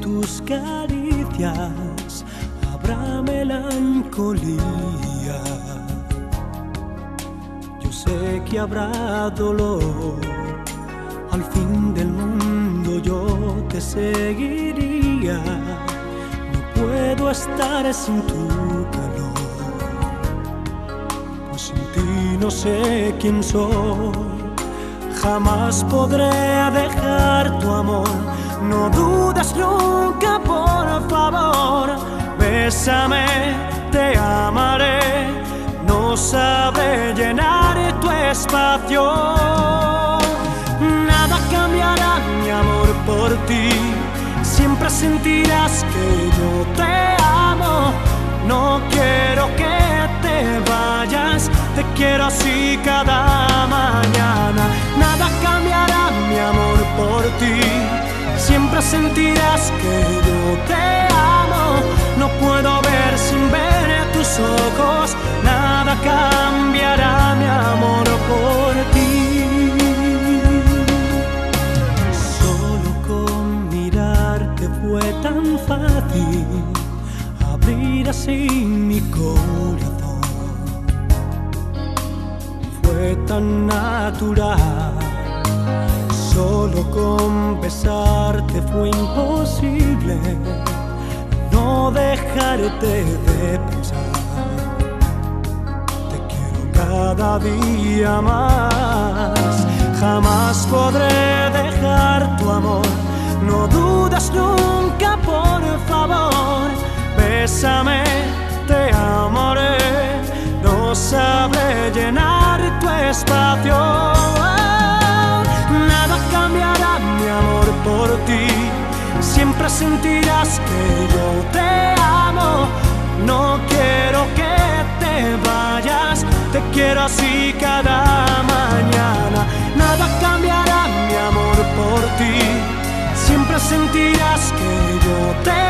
tus caricias habrá melancolía. Yo sé que habrá dolor, al fin del mundo yo te seguiría. No puedo estar sin tu calor, pues sin ti no sé quién soy. Jamás podré dejar tu amor, no dudas nunca, por favor. Bésame, te amaré, no sabré llenar tu espacio. Nada cambiará mi amor por ti, siempre sentirás que yo te amo. No quiero que te vayas, te quiero así cada mañana. Nada cambiará mi amor por ti, siempre sentirás que yo te amo. No puedo ver sin ver tus ojos, nada cambiará mi amor por ti. Solo con mirarte fue tan fácil abrir así mi corazón. Fue tan natural, solo con besarte imposible no dejarte de pensar. Te quiero cada día más, jamás podré dejar tu amor. No dudas nunca, por favor, bésame, te amaré. No sabré llenar tu espacio. Siempre sentirás que yo te amo. No quiero que te vayas, te quiero así cada mañana. Nada cambiará mi amor por ti. Siempre sentirás que yo te amo.